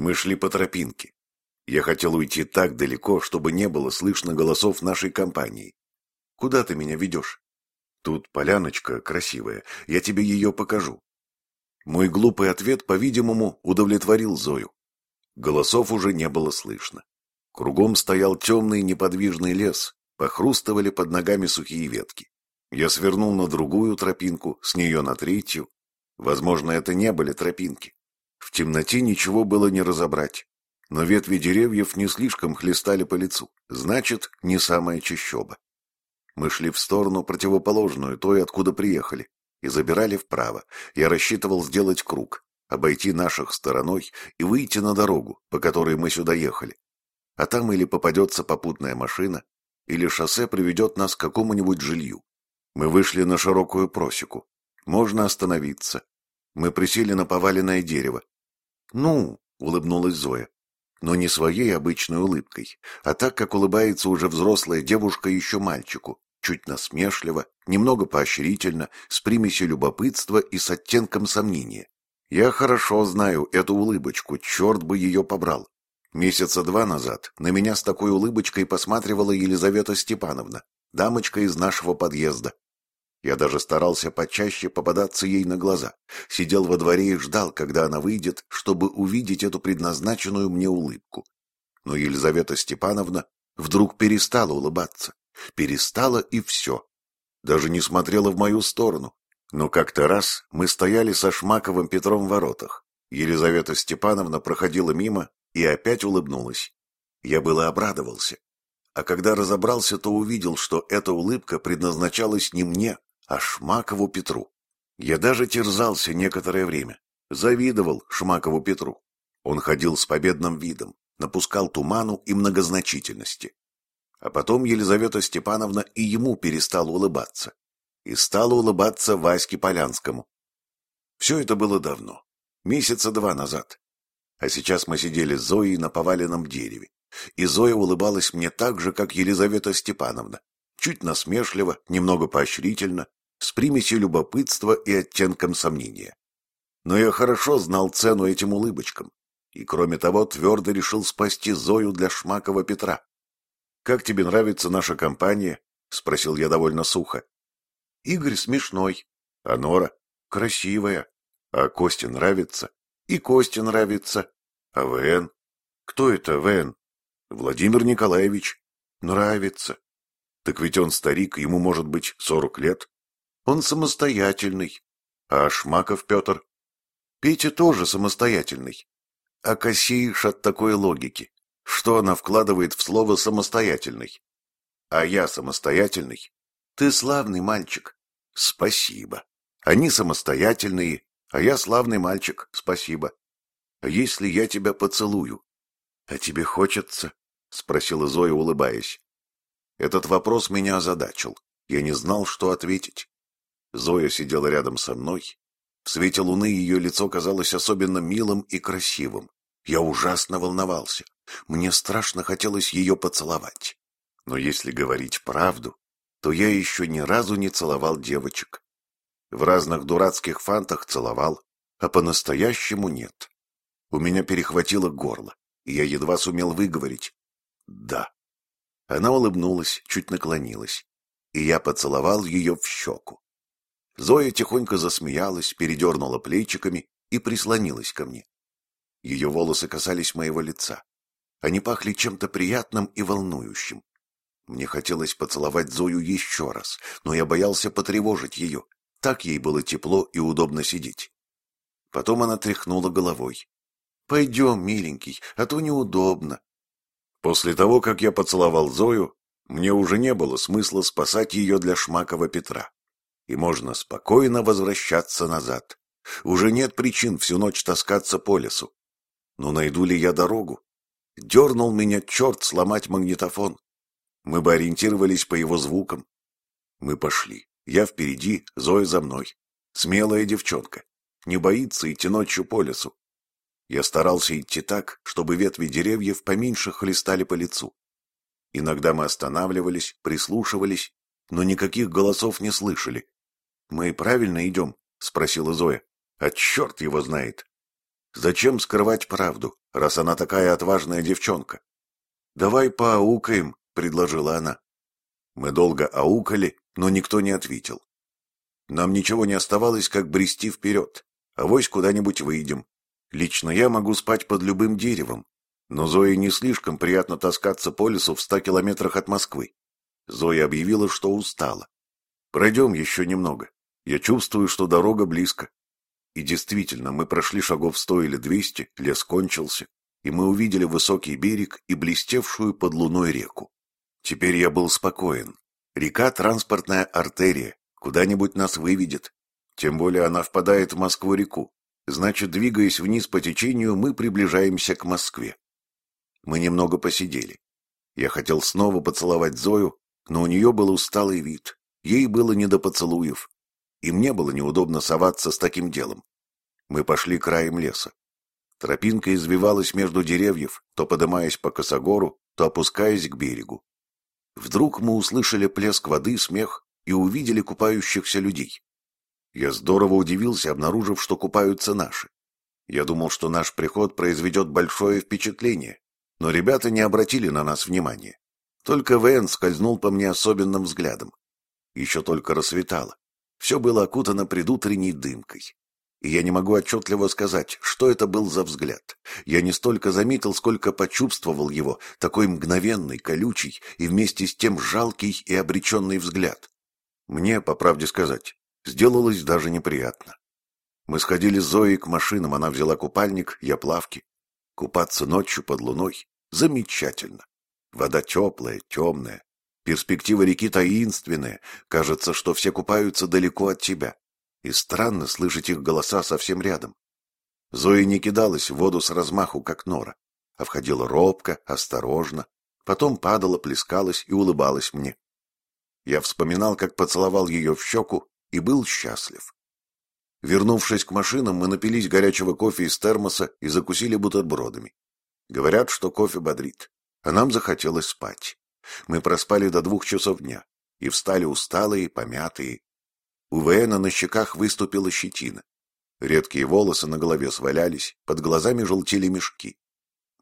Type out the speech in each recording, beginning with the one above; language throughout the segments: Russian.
Мы шли по тропинке. Я хотел уйти так далеко, чтобы не было слышно голосов нашей компании. Куда ты меня ведешь? Тут поляночка красивая, я тебе ее покажу. Мой глупый ответ, по-видимому, удовлетворил Зою. Голосов уже не было слышно. Кругом стоял темный неподвижный лес, похрустывали под ногами сухие ветки. Я свернул на другую тропинку, с нее на третью. Возможно, это не были тропинки. В темноте ничего было не разобрать. Но ветви деревьев не слишком хлестали по лицу. Значит, не самая чащоба. Мы шли в сторону противоположную той, откуда приехали, и забирали вправо. Я рассчитывал сделать круг, обойти наших стороной и выйти на дорогу, по которой мы сюда ехали. А там или попадется попутная машина, или шоссе приведет нас к какому-нибудь жилью. Мы вышли на широкую просеку. Можно остановиться. Мы присели на поваленное дерево. «Ну», — улыбнулась Зоя, но не своей обычной улыбкой, а так, как улыбается уже взрослая девушка еще мальчику, чуть насмешливо, немного поощрительно, с примесью любопытства и с оттенком сомнения. Я хорошо знаю эту улыбочку, черт бы ее побрал. Месяца два назад на меня с такой улыбочкой посматривала Елизавета Степановна, дамочка из нашего подъезда. Я даже старался почаще попадаться ей на глаза. Сидел во дворе и ждал, когда она выйдет, чтобы увидеть эту предназначенную мне улыбку. Но Елизавета Степановна вдруг перестала улыбаться. Перестала и все. Даже не смотрела в мою сторону. Но как-то раз мы стояли со Шмаковым Петром в воротах. Елизавета Степановна проходила мимо и опять улыбнулась. Я было обрадовался. А когда разобрался, то увидел, что эта улыбка предназначалась не мне, а Шмакову Петру. Я даже терзался некоторое время. Завидовал Шмакову Петру. Он ходил с победным видом, напускал туману и многозначительности. А потом Елизавета Степановна и ему перестала улыбаться. И стала улыбаться Ваське Полянскому. Все это было давно, месяца два назад. А сейчас мы сидели с Зоей на поваленном дереве. И Зоя улыбалась мне так же, как Елизавета Степановна. Чуть насмешливо, немного поощрительно, с примесью любопытства и оттенком сомнения. Но я хорошо знал цену этим улыбочкам. И, кроме того, твердо решил спасти Зою для Шмакова Петра. «Как тебе нравится наша компания?» — спросил я довольно сухо. «Игорь смешной, а Нора красивая, а Косте нравится, и Косте нравится, а ВН? Кто это ВН? Владимир Николаевич. Нравится. Так ведь он старик, ему может быть сорок лет. Он самостоятельный. А Шмаков Петр? Петя тоже самостоятельный. А косеешь от такой логики. Что она вкладывает в слово «самостоятельный»? А я самостоятельный? Ты славный мальчик. Спасибо. Они самостоятельные, а я славный мальчик. Спасибо. А если я тебя поцелую? А тебе хочется? Спросила Зоя, улыбаясь. Этот вопрос меня озадачил. Я не знал, что ответить. Зоя сидела рядом со мной. В свете луны ее лицо казалось особенно милым и красивым. Я ужасно волновался. Мне страшно хотелось ее поцеловать. Но если говорить правду, то я еще ни разу не целовал девочек. В разных дурацких фантах целовал, а по-настоящему нет. У меня перехватило горло, и я едва сумел выговорить «да». Она улыбнулась, чуть наклонилась, и я поцеловал ее в щеку. Зоя тихонько засмеялась, передернула плечиками и прислонилась ко мне. Ее волосы касались моего лица. Они пахли чем-то приятным и волнующим. Мне хотелось поцеловать Зою еще раз, но я боялся потревожить ее. Так ей было тепло и удобно сидеть. Потом она тряхнула головой. «Пойдем, миленький, а то неудобно». После того, как я поцеловал Зою, мне уже не было смысла спасать ее для Шмакова Петра. И можно спокойно возвращаться назад. Уже нет причин всю ночь таскаться по лесу. Но найду ли я дорогу? Дернул меня черт сломать магнитофон. Мы бы ориентировались по его звукам. Мы пошли. Я впереди, Зоя за мной. Смелая девчонка. Не боится идти ночью по лесу. Я старался идти так, чтобы ветви деревьев поменьше хлестали по лицу. Иногда мы останавливались, прислушивались, но никаких голосов не слышали. «Мы правильно идем?» — спросила Зоя. «А черт его знает!» «Зачем скрывать правду? раз она такая отважная девчонка. «Давай поаукаем», — предложила она. Мы долго аукали, но никто не ответил. Нам ничего не оставалось, как брести вперед. Авось куда-нибудь выйдем. Лично я могу спать под любым деревом. Но Зое не слишком приятно таскаться по лесу в ста километрах от Москвы. Зоя объявила, что устала. Пройдем еще немного. Я чувствую, что дорога близко. И действительно, мы прошли шагов сто или двести, лес кончился, и мы увидели высокий берег и блестевшую под луной реку. Теперь я был спокоен. Река — транспортная артерия, куда-нибудь нас выведет. Тем более она впадает в Москву-реку. Значит, двигаясь вниз по течению, мы приближаемся к Москве. Мы немного посидели. Я хотел снова поцеловать Зою, но у нее был усталый вид. Ей было не до поцелуев. И мне было неудобно соваться с таким делом. Мы пошли краем леса. Тропинка извивалась между деревьев, то подымаясь по косогору, то опускаясь к берегу. Вдруг мы услышали плеск воды, смех и увидели купающихся людей. Я здорово удивился, обнаружив, что купаются наши. Я думал, что наш приход произведет большое впечатление, но ребята не обратили на нас внимания. Только Вэн скользнул по мне особенным взглядом. Еще только рассветало. Все было окутано предутренней дымкой. И я не могу отчетливо сказать, что это был за взгляд. Я не столько заметил, сколько почувствовал его, такой мгновенный, колючий и вместе с тем жалкий и обреченный взгляд. Мне, по правде сказать, сделалось даже неприятно. Мы сходили с Зоей к машинам, она взяла купальник, я плавки. Купаться ночью под луной — замечательно. Вода теплая, темная. Перспектива реки таинственная. Кажется, что все купаются далеко от тебя. И странно слышать их голоса совсем рядом. Зоя не кидалась в воду с размаху, как нора, а входила робко, осторожно, потом падала, плескалась и улыбалась мне. Я вспоминал, как поцеловал ее в щеку и был счастлив. Вернувшись к машинам, мы напились горячего кофе из термоса и закусили бутербродами. Говорят, что кофе бодрит, а нам захотелось спать. Мы проспали до двух часов дня и встали усталые, помятые. У Вэна на щеках выступила щетина. Редкие волосы на голове свалялись, под глазами желтели мешки.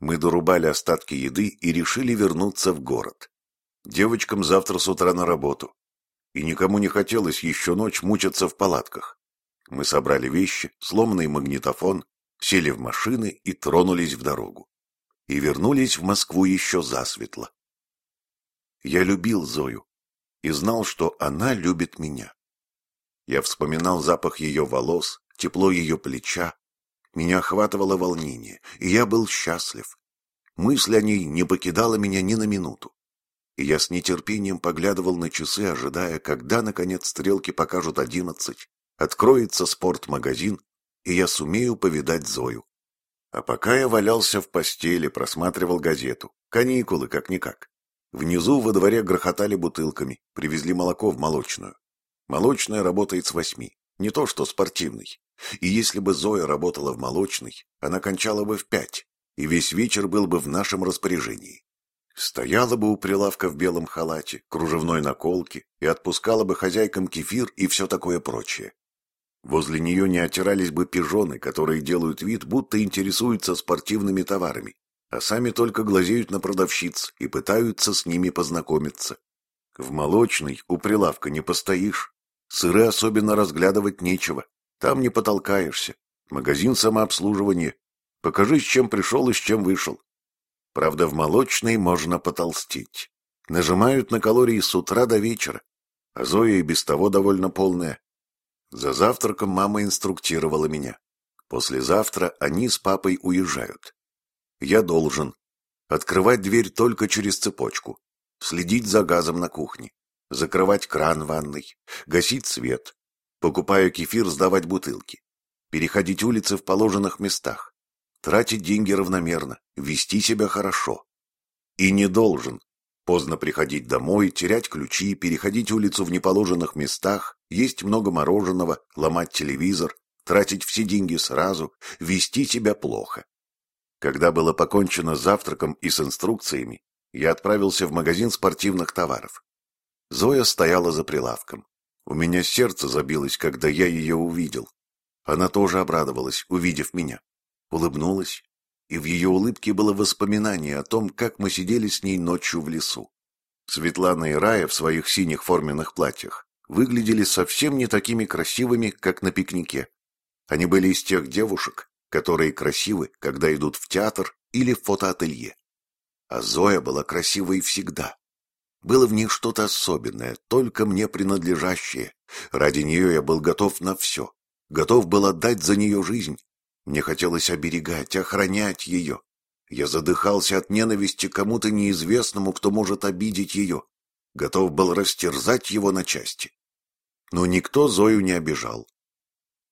Мы дорубали остатки еды и решили вернуться в город. Девочкам завтра с утра на работу. И никому не хотелось еще ночь мучиться в палатках. Мы собрали вещи, сломанный магнитофон, сели в машины и тронулись в дорогу. И вернулись в Москву еще засветло. Я любил Зою и знал, что она любит меня. Я вспоминал запах ее волос, тепло ее плеча. Меня охватывало волнение, и я был счастлив. Мысль о ней не покидала меня ни на минуту. И я с нетерпением поглядывал на часы, ожидая, когда, наконец, стрелки покажут одиннадцать, откроется спортмагазин, и я сумею повидать Зою. А пока я валялся в постели, просматривал газету. Каникулы, как-никак. Внизу во дворе грохотали бутылками, привезли молоко в молочную. Молочная работает с восьми, не то что спортивный. И если бы Зоя работала в молочной, она кончала бы в пять, и весь вечер был бы в нашем распоряжении. Стояла бы у прилавка в белом халате, кружевной наколке, и отпускала бы хозяйкам кефир и все такое прочее. Возле нее не отирались бы пижоны, которые делают вид, будто интересуются спортивными товарами, а сами только глазеют на продавщиц и пытаются с ними познакомиться. В молочной у прилавка не постоишь. Сыры особенно разглядывать нечего. Там не потолкаешься. Магазин самообслуживания. Покажи, с чем пришел и с чем вышел. Правда, в молочной можно потолстеть. Нажимают на калории с утра до вечера. А Зоя и без того довольно полная. За завтраком мама инструктировала меня. Послезавтра они с папой уезжают. Я должен открывать дверь только через цепочку, следить за газом на кухне, закрывать кран ванной, гасить свет, покупая кефир, сдавать бутылки, переходить улицы в положенных местах, тратить деньги равномерно, вести себя хорошо. И не должен поздно приходить домой, терять ключи, переходить улицу в неположенных местах, есть много мороженого, ломать телевизор, тратить все деньги сразу, вести себя плохо. Когда было покончено с завтраком и с инструкциями, я отправился в магазин спортивных товаров. Зоя стояла за прилавком. У меня сердце забилось, когда я ее увидел. Она тоже обрадовалась, увидев меня. Улыбнулась. и в ее улыбке было воспоминание о том, как мы сидели с ней ночью в лесу. Светлана и Рая в своих синих форменных платьях выглядели совсем не такими красивыми, как на пикнике. Они были из тех девушек, которые красивы, когда идут в театр или в фотоателье. А Зоя была красивой всегда. Было в ней что-то особенное, только мне принадлежащее. Ради нее я был готов на все. Готов был отдать за нее жизнь. Мне хотелось оберегать, охранять ее. Я задыхался от ненависти кому-то неизвестному, кто может обидеть ее. Готов был растерзать его на части. Но никто Зою не обижал.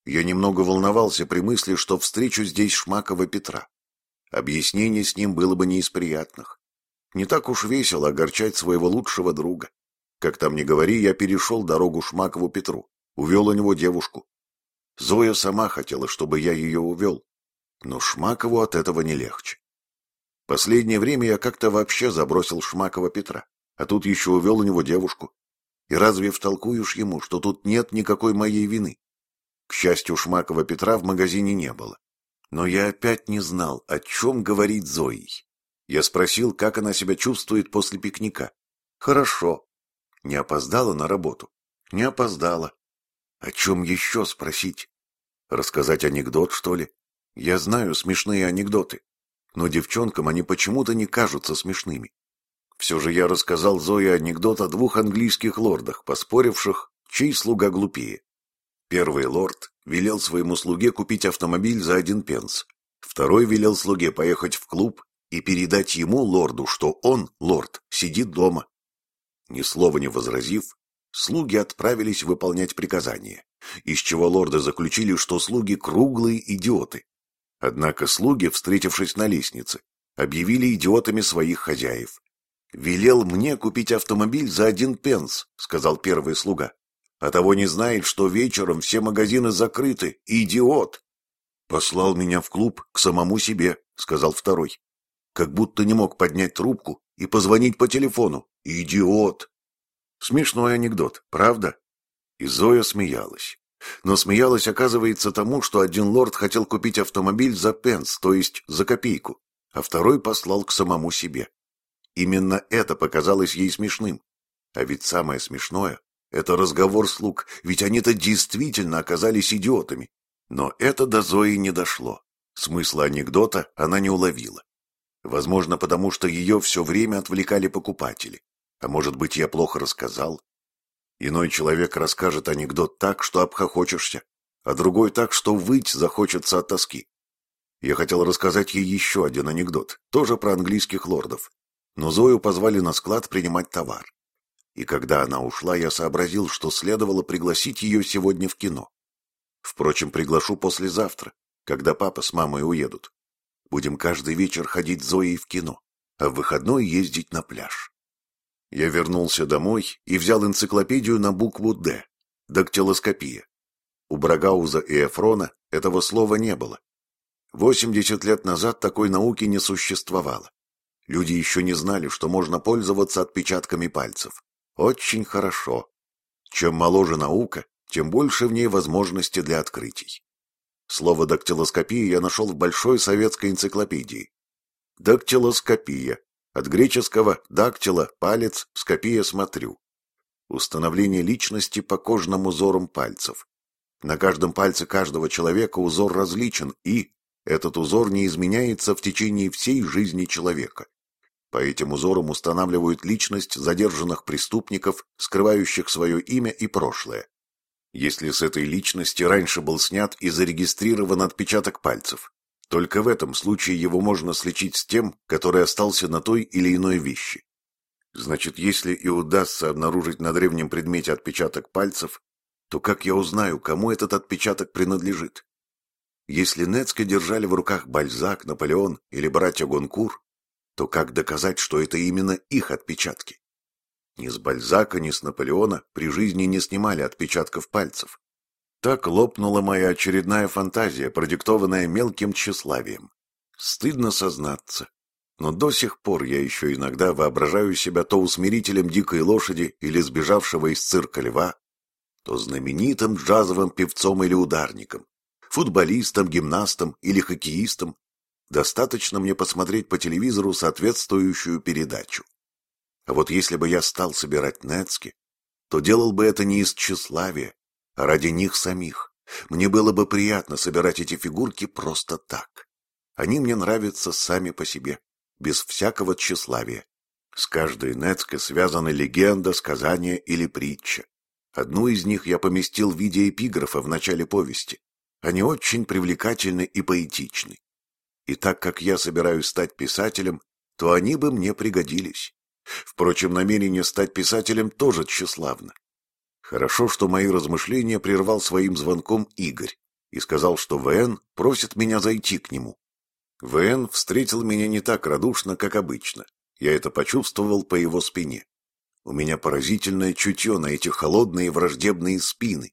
Я немного волновался при мысли, что встречу здесь Шмакова Петра. Объяснение с ним было бы не из приятных. Не так уж весело огорчать своего лучшего друга. Как там ни говори, я перешел дорогу Шмакову Петру, увел у него девушку. Зоя сама хотела, чтобы я ее увел, но Шмакову от этого не легче. Последнее время я как-то вообще забросил Шмакова Петра, а тут еще увел у него девушку. И разве втолкуешь ему, что тут нет никакой моей вины? К счастью, Шмакова Петра в магазине не было. Но я опять не знал, о чем говорить Зоей. Я спросил, как она себя чувствует после пикника. Хорошо. Не опоздала на работу? Не опоздала. О чем еще спросить? Рассказать анекдот, что ли? Я знаю смешные анекдоты, но девчонкам они почему-то не кажутся смешными. Все же я рассказал Зое анекдот о двух английских лордах, поспоривших, чей слуга глупее. Первый лорд велел своему слуге купить автомобиль за один пенс. Второй велел слуге поехать в клуб и передать ему, лорду, что он, лорд, сидит дома. Ни слова не возразив, слуги отправились выполнять приказание, из чего лорды заключили, что слуги круглые идиоты. Однако слуги, встретившись на лестнице, объявили идиотами своих хозяев. «Велел мне купить автомобиль за один пенс», — сказал первый слуга. «А того не знает, что вечером все магазины закрыты. Идиот!» «Послал меня в клуб к самому себе», — сказал второй как будто не мог поднять трубку и позвонить по телефону. Идиот! Смешной анекдот, правда? И Зоя смеялась. Но смеялась, оказывается, тому, что один лорд хотел купить автомобиль за пенс, то есть за копейку, а второй послал к самому себе. Именно это показалось ей смешным. А ведь самое смешное — это разговор слуг, ведь они-то действительно оказались идиотами. Но это до Зои не дошло. Смысла анекдота она не уловила. Возможно, потому что ее все время отвлекали покупатели. А может быть, я плохо рассказал? Иной человек расскажет анекдот так, что обхохочешься, а другой так, что выть захочется от тоски. Я хотел рассказать ей еще один анекдот, тоже про английских лордов. Но Зою позвали на склад принимать товар. И когда она ушла, я сообразил, что следовало пригласить ее сегодня в кино. Впрочем, приглашу послезавтра, когда папа с мамой уедут. Будем каждый вечер ходить с Зоей в кино, а в выходной ездить на пляж. Я вернулся домой и взял энциклопедию на букву «Д» – дактилоскопия. У Брагауза и Эфрона этого слова не было. 80 лет назад такой науки не существовало. Люди еще не знали, что можно пользоваться отпечатками пальцев. Очень хорошо. Чем моложе наука, тем больше в ней возможности для открытий. Слово «дактилоскопия» я нашел в Большой советской энциклопедии. Дактилоскопия. От греческого «дактила» – палец, «скопия» – смотрю. Установление личности по кожным узорам пальцев. На каждом пальце каждого человека узор различен, и этот узор не изменяется в течение всей жизни человека. По этим узорам устанавливают личность задержанных преступников, скрывающих свое имя и прошлое если с этой личности раньше был снят и зарегистрирован отпечаток пальцев. Только в этом случае его можно сличить с тем, который остался на той или иной вещи. Значит, если и удастся обнаружить на древнем предмете отпечаток пальцев, то как я узнаю, кому этот отпечаток принадлежит? Если Нецке держали в руках Бальзак, Наполеон или братья Гонкур, то как доказать, что это именно их отпечатки? Ни с Бальзака, ни с Наполеона при жизни не снимали отпечатков пальцев. Так лопнула моя очередная фантазия, продиктованная мелким тщеславием. Стыдно сознаться. Но до сих пор я еще иногда воображаю себя то усмирителем дикой лошади или сбежавшего из цирка льва, то знаменитым джазовым певцом или ударником, футболистом, гимнастом или хоккеистом, Достаточно мне посмотреть по телевизору соответствующую передачу. А вот если бы я стал собирать Нецки, то делал бы это не из тщеславия, а ради них самих. Мне было бы приятно собирать эти фигурки просто так. Они мне нравятся сами по себе, без всякого тщеславия. С каждой Нецкой связана легенда, сказание или притча. Одну из них я поместил в виде эпиграфа в начале повести. Они очень привлекательны и поэтичны. И так как я собираюсь стать писателем, то они бы мне пригодились. Впрочем, намерение стать писателем тоже тщеславно. Хорошо, что мои размышления прервал своим звонком Игорь и сказал, что ВН просит меня зайти к нему. ВН встретил меня не так радушно, как обычно. Я это почувствовал по его спине. У меня поразительное чутье на эти холодные враждебные спины.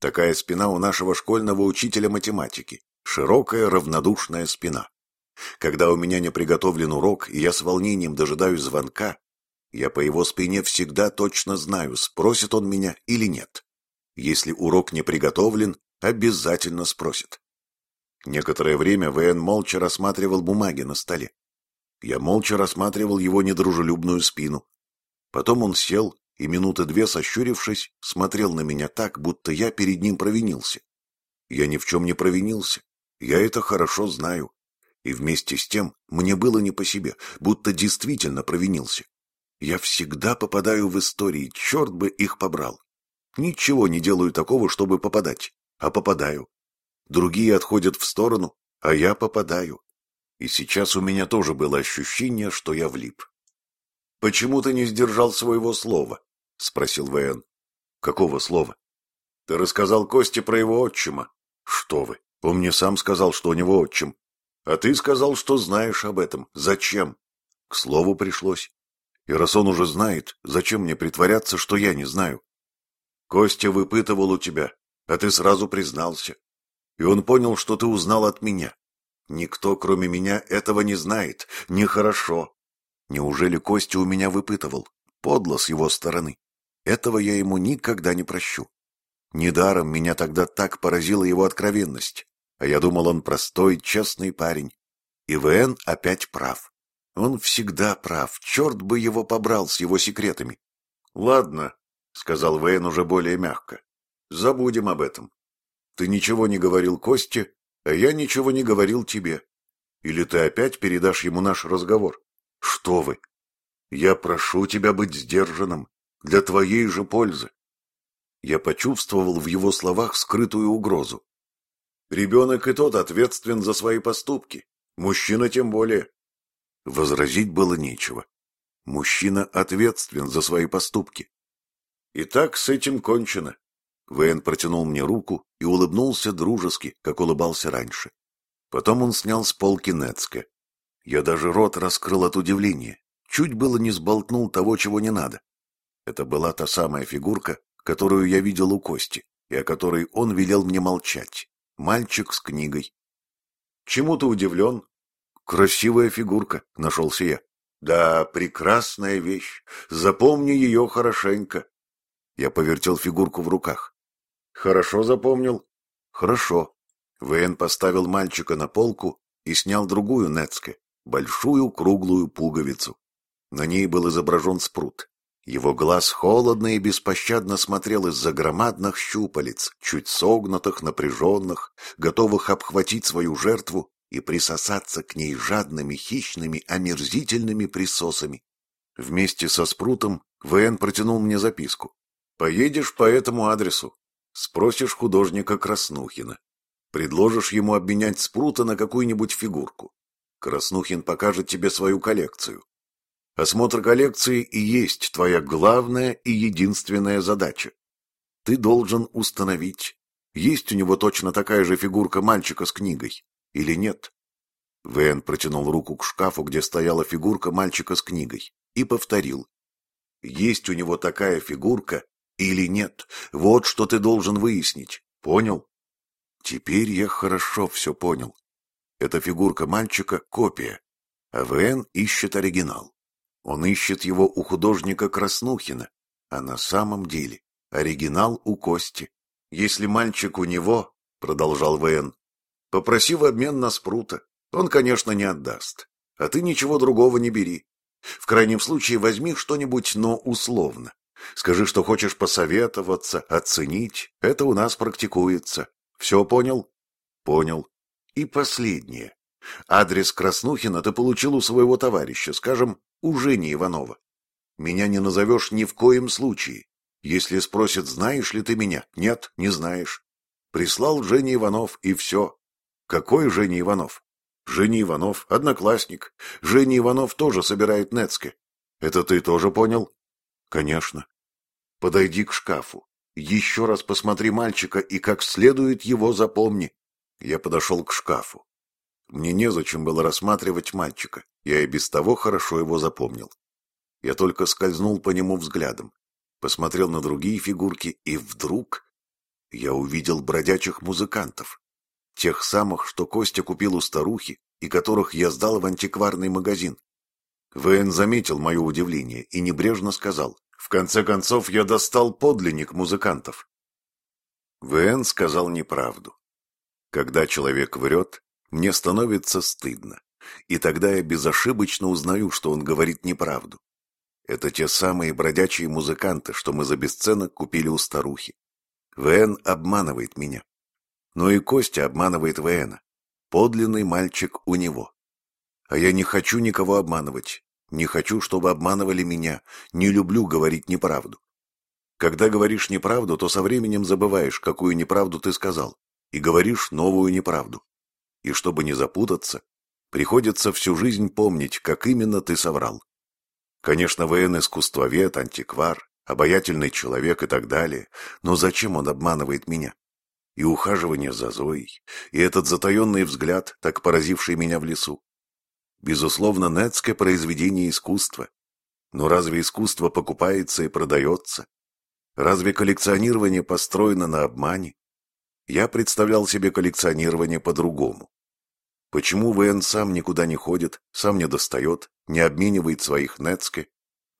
Такая спина у нашего школьного учителя математики. Широкая, равнодушная спина. Когда у меня не приготовлен урок, и я с волнением дожидаюсь звонка, я по его спине всегда точно знаю, спросит он меня или нет. Если урок не приготовлен, обязательно спросит. Некоторое время ВН молча рассматривал бумаги на столе. Я молча рассматривал его недружелюбную спину. Потом он сел и минуты две, сощурившись, смотрел на меня так, будто я перед ним провинился. Я ни в чем не провинился. Я это хорошо знаю. И вместе с тем мне было не по себе, будто действительно провинился. Я всегда попадаю в истории, черт бы их побрал. Ничего не делаю такого, чтобы попадать, а попадаю. Другие отходят в сторону, а я попадаю. И сейчас у меня тоже было ощущение, что я влип. — Почему ты не сдержал своего слова? — спросил ВН. — Какого слова? — Ты рассказал Косте про его отчима. — Что вы? Он мне сам сказал, что у него отчим. А ты сказал, что знаешь об этом. Зачем? К слову пришлось. И раз он уже знает, зачем мне притворяться, что я не знаю? Костя выпытывал у тебя, а ты сразу признался. И он понял, что ты узнал от меня. Никто, кроме меня, этого не знает. Нехорошо. Неужели Костя у меня выпытывал? Подло с его стороны. Этого я ему никогда не прощу. Недаром меня тогда так поразила его откровенность. А я думал, он простой, честный парень. И ВН опять прав. Он всегда прав, черт бы его побрал с его секретами. — Ладно, — сказал Вейн уже более мягко, — забудем об этом. Ты ничего не говорил Косте, а я ничего не говорил тебе. Или ты опять передашь ему наш разговор? Что вы? Я прошу тебя быть сдержанным, для твоей же пользы. Я почувствовал в его словах скрытую угрозу. Ребенок и тот ответственен за свои поступки, мужчина тем более. Возразить было нечего. Мужчина ответственен за свои поступки. Итак, с этим кончено. Вейн протянул мне руку и улыбнулся дружески, как улыбался раньше. Потом он снял с полки Нецке. Я даже рот раскрыл от удивления. Чуть было не сболтнул того, чего не надо. Это была та самая фигурка, которую я видел у Кости, и о которой он велел мне молчать. Мальчик с книгой. Чему ты удивлен? Красивая фигурка, нашелся я. Да, прекрасная вещь. Запомни ее хорошенько. Я повертел фигурку в руках. Хорошо запомнил? Хорошо. Вен поставил мальчика на полку и снял другую Нецке, большую круглую пуговицу. На ней был изображен спрут. Его глаз холодно и беспощадно смотрел из-за громадных щупалец, чуть согнутых, напряженных, готовых обхватить свою жертву и присосаться к ней жадными, хищными, омерзительными присосами. Вместе со спрутом ВН протянул мне записку. «Поедешь по этому адресу. Спросишь художника Краснухина. Предложишь ему обменять спрута на какую-нибудь фигурку. Краснухин покажет тебе свою коллекцию. Осмотр коллекции и есть твоя главная и единственная задача. Ты должен установить, есть у него точно такая же фигурка мальчика с книгой или нет. Вэн протянул руку к шкафу, где стояла фигурка мальчика с книгой, и повторил. Есть у него такая фигурка или нет? Вот что ты должен выяснить. Понял? Теперь я хорошо все понял. Эта фигурка мальчика — копия, а ВН ищет оригинал. Он ищет его у художника Краснухина, а на самом деле оригинал у Кости. Если мальчик у него, — продолжал ВН, — попроси в обмен на спрута, Он, конечно, не отдаст. А ты ничего другого не бери. В крайнем случае возьми что-нибудь, но условно. Скажи, что хочешь посоветоваться, оценить. Это у нас практикуется. Все понял? Понял. И последнее. Адрес Краснухина ты получил у своего товарища, скажем, у Жени Иванова. Меня не назовешь ни в коем случае. Если спросят, знаешь ли ты меня, нет, не знаешь. Прислал Женя Иванов, и все. Какой Женя Иванов? Женя Иванов, одноклассник. Женя Иванов тоже собирает Нецке. Это ты тоже понял? Конечно. Подойди к шкафу. Еще раз посмотри мальчика и как следует его запомни. Я подошел к шкафу. Мне незачем было рассматривать мальчика. Я и без того хорошо его запомнил. Я только скользнул по нему взглядом, посмотрел на другие фигурки, и вдруг я увидел бродячих музыкантов. Тех самых, что Костя купил у старухи и которых я сдал в антикварный магазин. ВН заметил мое удивление и небрежно сказал, «В конце концов, я достал подлинник музыкантов». ВН сказал неправду. Когда человек врет, мне становится стыдно, и тогда я безошибочно узнаю, что он говорит неправду. Это те самые бродячие музыканты, что мы за бесценок купили у старухи. ВН обманывает меня. Но и Костя обманывает Вэна. Подлинный мальчик у него. А я не хочу никого обманывать. Не хочу, чтобы обманывали меня. Не люблю говорить неправду. Когда говоришь неправду, то со временем забываешь, какую неправду ты сказал, и говоришь новую неправду. И чтобы не запутаться, приходится всю жизнь помнить, как именно ты соврал. Конечно, военно-искусствовед, антиквар, обаятельный человек и так далее, но зачем он обманывает меня? и ухаживание за Зоей, и этот затаенный взгляд, так поразивший меня в лесу. Безусловно, нетское произведение искусства. Но разве искусство покупается и продается? Разве коллекционирование построено на обмане? Я представлял себе коллекционирование по-другому. Почему ВН сам никуда не ходит, сам не достает, не обменивает своих Нецке?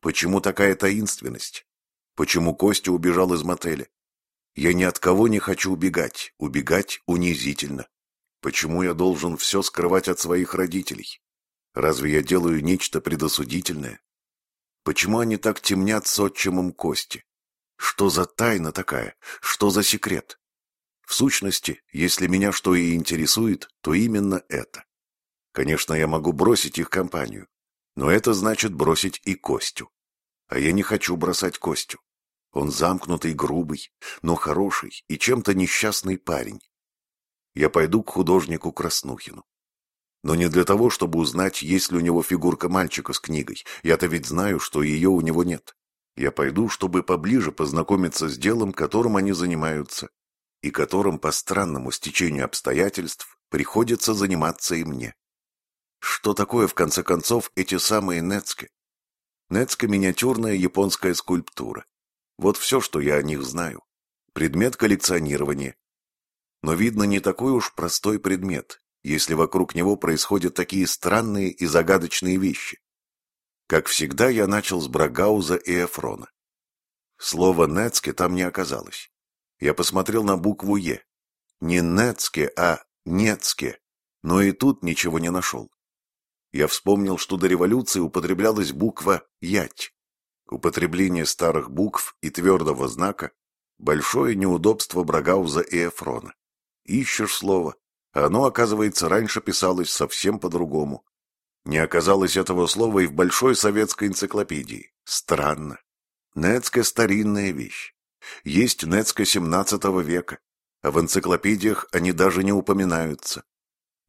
Почему такая таинственность? Почему Костя убежал из мотеля? Я ни от кого не хочу убегать. Убегать унизительно. Почему я должен все скрывать от своих родителей? Разве я делаю нечто предосудительное? Почему они так темнят с отчимом Кости? Что за тайна такая? Что за секрет? В сущности, если меня что и интересует, то именно это. Конечно, я могу бросить их компанию, но это значит бросить и Костю. А я не хочу бросать Костю. Он замкнутый, грубый, но хороший и чем-то несчастный парень. Я пойду к художнику Краснухину. Но не для того, чтобы узнать, есть ли у него фигурка мальчика с книгой. Я-то ведь знаю, что ее у него нет. Я пойду, чтобы поближе познакомиться с делом, которым они занимаются, и которым по странному стечению обстоятельств приходится заниматься и мне. Что такое, в конце концов, эти самые Нецке? Нецке – миниатюрная японская скульптура. Вот все, что я о них знаю. Предмет коллекционирования. Но, видно, не такой уж простой предмет, если вокруг него происходят такие странные и загадочные вещи. Как всегда, я начал с Брагауза и Эфрона. Слово «нецке» там не оказалось. Я посмотрел на букву «Е». Не «нецке», а «нецке», но и тут ничего не нашел. Я вспомнил, что до революции употреблялась буква «ять». Употребление старых букв и твердого знака – большое неудобство Брагауза и Эфрона. Ищешь слово, а оно, оказывается, раньше писалось совсем по-другому. Не оказалось этого слова и в Большой советской энциклопедии. Странно. Нецкая старинная вещь. Есть Нецка XVII века, в энциклопедиях они даже не упоминаются.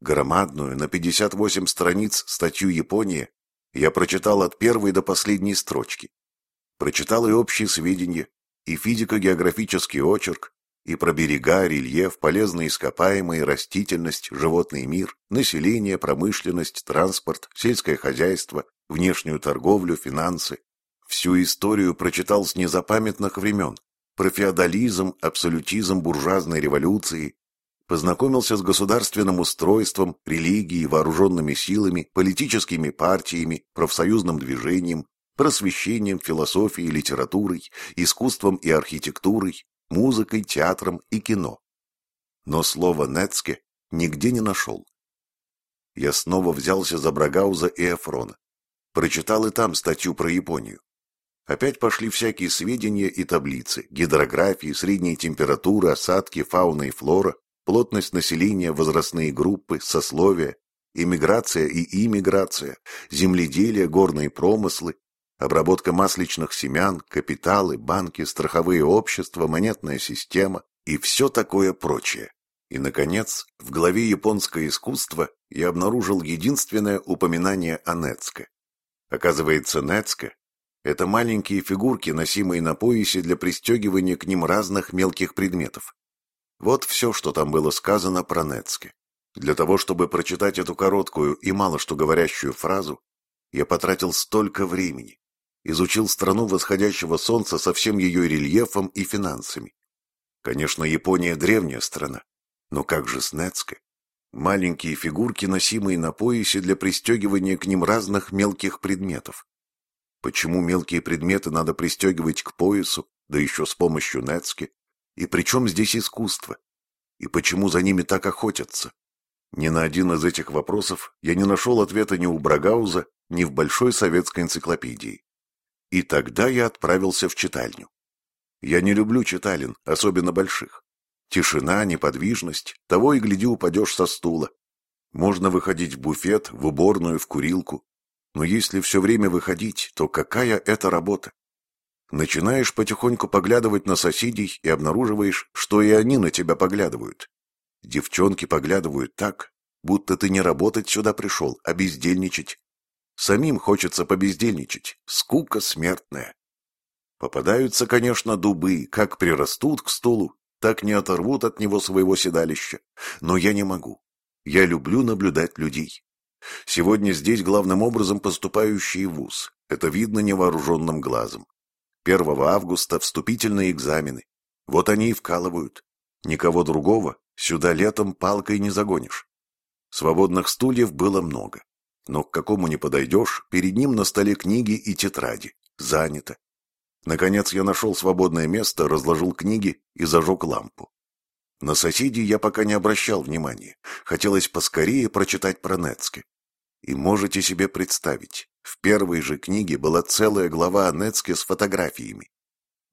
Громадную, на 58 страниц статью «Япония» я прочитал от первой до последней строчки. Прочитал и общие сведения, и физико-географический очерк, и про берега, рельеф, полезные ископаемые, растительность, животный мир, население, промышленность, транспорт, сельское хозяйство, внешнюю торговлю, финансы. Всю историю прочитал с незапамятных времен, про феодализм, абсолютизм буржуазной революции, познакомился с государственным устройством, религией, вооруженными силами, политическими партиями, профсоюзным движением, просвещением, философией, литературой, искусством и архитектурой, музыкой, театром и кино. Но слово «нецке» нигде не нашел. Я снова взялся за Брагауза и Эфрона. Прочитал и там статью про Японию. Опять пошли всякие сведения и таблицы, гидрографии, средние температуры, осадки, фауна и флора, плотность населения, возрастные группы, сословия, иммиграция и иммиграция, земледелие, горные промыслы, обработка масличных семян, капиталы, банки, страховые общества, монетная система и все такое прочее. И, наконец, в главе «Японское искусство» я обнаружил единственное упоминание о Нецке. Оказывается, Нецке это маленькие фигурки, носимые на поясе для пристегивания к ним разных мелких предметов. Вот все, что там было сказано про Нецке. Для того, чтобы прочитать эту короткую и мало что говорящую фразу, я потратил столько времени. Изучил страну восходящего солнца со всем ее рельефом и финансами. Конечно, Япония древняя страна, но как же с Нецке? Маленькие фигурки, носимые на поясе для пристегивания к ним разных мелких предметов. Почему мелкие предметы надо пристегивать к поясу, да еще с помощью нецки? И при чем здесь искусство? И почему за ними так охотятся? Ни на один из этих вопросов я не нашел ответа ни у Брагауза, ни в Большой советской энциклопедии. И тогда я отправился в читальню. Я не люблю читалин, особенно больших. Тишина, неподвижность, того и гляди упадешь со стула. Можно выходить в буфет, в уборную, в курилку, но если все время выходить, то какая это работа? Начинаешь потихоньку поглядывать на соседей и обнаруживаешь, что и они на тебя поглядывают. Девчонки поглядывают так, будто ты не работать сюда пришел, а бездельничать. Самим хочется побездельничать, скука смертная. Попадаются, конечно, дубы, как прирастут к стулу, так не оторвут от него своего седалища. Но я не могу. Я люблю наблюдать людей. Сегодня здесь главным образом поступающие ВУЗ. Это видно невооруженным глазом. 1 августа вступительные экзамены. Вот они и вкалывают. Никого другого сюда летом палкой не загонишь. Свободных стульев было много. Но к какому не подойдешь, перед ним на столе книги и тетради. Занято. Наконец я нашел свободное место, разложил книги и зажег лампу. На соседей я пока не обращал внимания. Хотелось поскорее прочитать про Нецке. И можете себе представить, в первой же книге была целая глава о Нецке с фотографиями.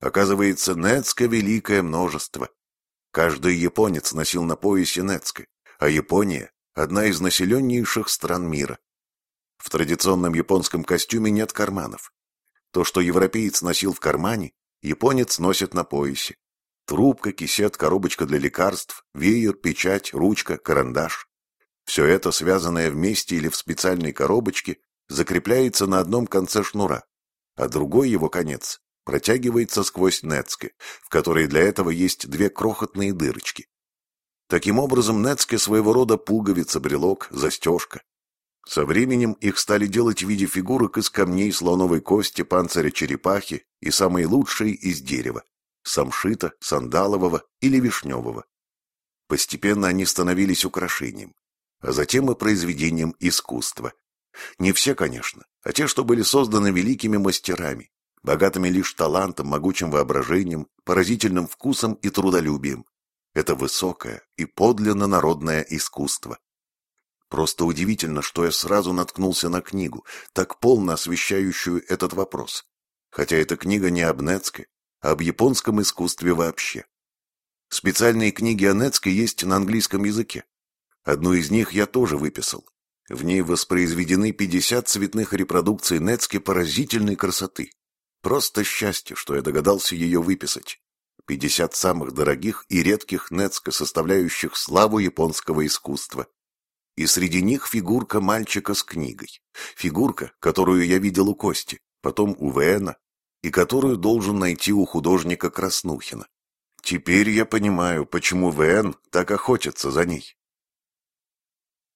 Оказывается, Нецка великое множество. Каждый японец носил на поясе Нецка, а Япония – одна из населеннейших стран мира. В традиционном японском костюме нет карманов. То, что европеец носил в кармане, японец носит на поясе. Трубка, кисет, коробочка для лекарств, веер, печать, ручка, карандаш. Все это, связанное вместе или в специальной коробочке, закрепляется на одном конце шнура, а другой его конец протягивается сквозь нецке, в которой для этого есть две крохотные дырочки. Таким образом, нецке своего рода пуговица, брелок, застежка. Со временем их стали делать в виде фигурок из камней слоновой кости, панциря черепахи и самые лучшие из дерева – самшита, сандалового или вишневого. Постепенно они становились украшением а затем и произведением искусства. Не все, конечно, а те, что были созданы великими мастерами, богатыми лишь талантом, могучим воображением, поразительным вкусом и трудолюбием. Это высокое и подлинно народное искусство. Просто удивительно, что я сразу наткнулся на книгу, так полно освещающую этот вопрос. Хотя эта книга не об Нецке, а об японском искусстве вообще. Специальные книги о Нецке есть на английском языке. Одну из них я тоже выписал. В ней воспроизведены 50 цветных репродукций Нецки поразительной красоты. Просто счастье, что я догадался ее выписать. 50 самых дорогих и редких Нецка, составляющих славу японского искусства. И среди них фигурка мальчика с книгой. Фигурка, которую я видел у Кости, потом у Вена, и которую должен найти у художника Краснухина. Теперь я понимаю, почему ВН так охотится за ней.